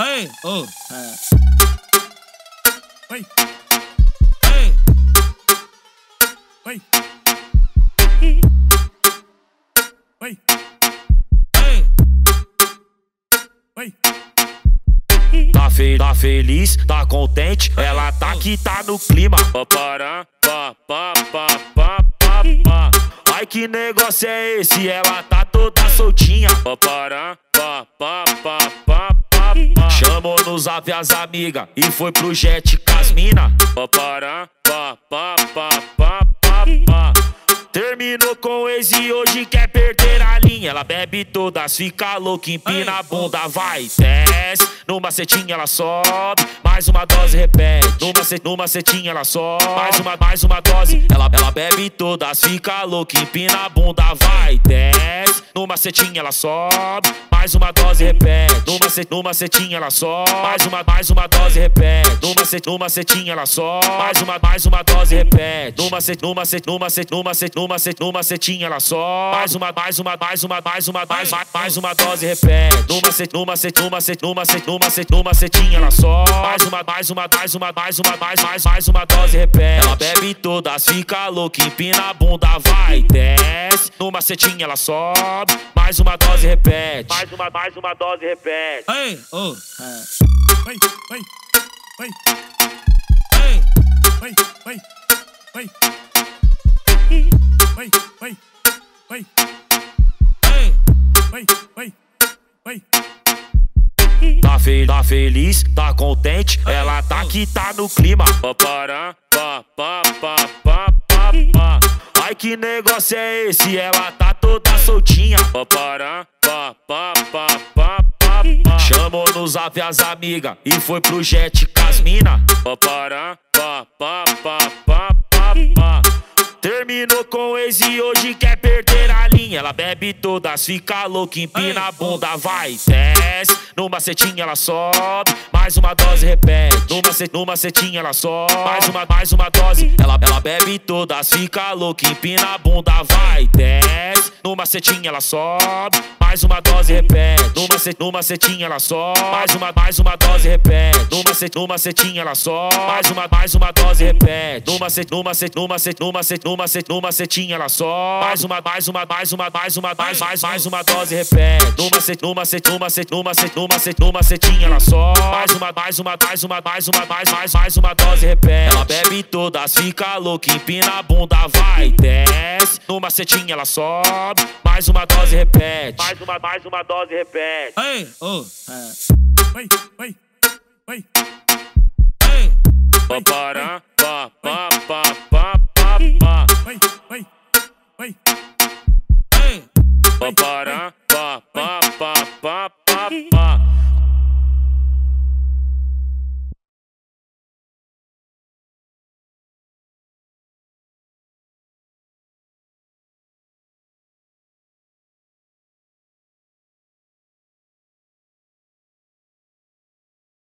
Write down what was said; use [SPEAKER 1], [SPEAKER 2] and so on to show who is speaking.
[SPEAKER 1] Hey, oh.
[SPEAKER 2] Oi,
[SPEAKER 1] Hey,
[SPEAKER 2] oi, oi,
[SPEAKER 1] hey.
[SPEAKER 2] oi.
[SPEAKER 3] Tá, fe tá feliz, tá contente, ela tá que tá no clima. Pá, pará, pá, pá, pá, pá, pá, pá. Ai que negócio é esse? Ela tá toda soltinha. Pá, pará, pá, pá, pá, pá, pá, pá. Chamou no zap as amigas e foi pro jet casmina. Pá, pará, pá, pá, pá, pá, pá, pá. Terminou com ex e hoje quer perder a linha. Ela bebe todas, fica louca, empina a bunda, vai, desce. No macetinho ela sobe, mais uma dose repete. No, mace, no macetinho ela sobe, mais uma, mais uma dose. Ela, ela bebe todas, fica louca, empina a bunda, vai, desce. No macetinho ela sobe, mais uma dose repete. No, mace, no macetinho ela sobe, mais uma, mais uma dose repete. No, mace, no macetinho ela sobe, mais uma, mais uma dose repete. No, mace, no, mace, no, mace, no, mace, no, mace, no macetinho ela sobe, mais uma, mais uma, mais uma, mais uma, mais, mais, mais uma dose repete. No, mace, no, mace, no, mace, no, mace, no, mace, no macetinho ela sobe, mais uma, mais uma, mais uma, mais uma, mais, mais, mais uma dose repete. Ela bebe todas, fica louca, empina a bunda, vai, desce. No macetinho ela sobe, mais uma dose repete. Mais uma, mais uma dose repete.
[SPEAKER 1] Hey, oh.
[SPEAKER 2] Oi, oi, oi,
[SPEAKER 1] Hey,
[SPEAKER 2] oi, oi, oi, oi, oi, oi,
[SPEAKER 1] hey.
[SPEAKER 2] oi, oi, oi.
[SPEAKER 3] Tá, fe tá feliz, tá contente, ela tá que tá no clima. Pá, pará, pá, pá, que negócio é esse? Ela tá toda soltinha. Pá, pará, pá, pá, pá, pá, pá, pá. Chamou no zap as amigas e foi pro jet casmina. Pá, pá, pá, pá, pá. Terminou com o ex e hoje quer perder Ela bebe todas, fica louca, empina a bunda, vai, desce. No macetinho ela sobe, mais uma dose repete. No, mace, no macetinho ela sobe, mais uma, mais uma dose. Ela, ela bebe todas, fica louca, empina a bunda, vai, desce. No macetinho ela sobe, mais uma dose repete. No, mace, no macetinho ela sobe, mais uma, mais uma dose repete. No, mace, no macetinho ela sobe, mais uma, mais uma dose repete. No, mace, no, mace, no, mace, no, mace, no, mace, no macetinho ela sobe, mais uma, mais uma, mais uma, mais uma, mais, mais, mais uma dose repete. No, mace, no, mace, no, mace, no, mace, no, mace, no macetinho ela sobe, mais uma, mais uma, mais uma, mais uma, mais, mais, mais uma dose repete. Ela bebe todas, fica louca, empina a bunda, vai, desce. No macetinho ela sobe, mais uma dose repete. Mais uma, mais uma dose repete.
[SPEAKER 1] Hey, oh.
[SPEAKER 2] Oi, oi, oi,
[SPEAKER 1] Hey,
[SPEAKER 3] Pá, pará, pá, pá, pá, pá, pá, pá.
[SPEAKER 2] oi, oi, oi,
[SPEAKER 1] hey.
[SPEAKER 3] Pá, pará, pá, pá, pá, pá, pá, pá.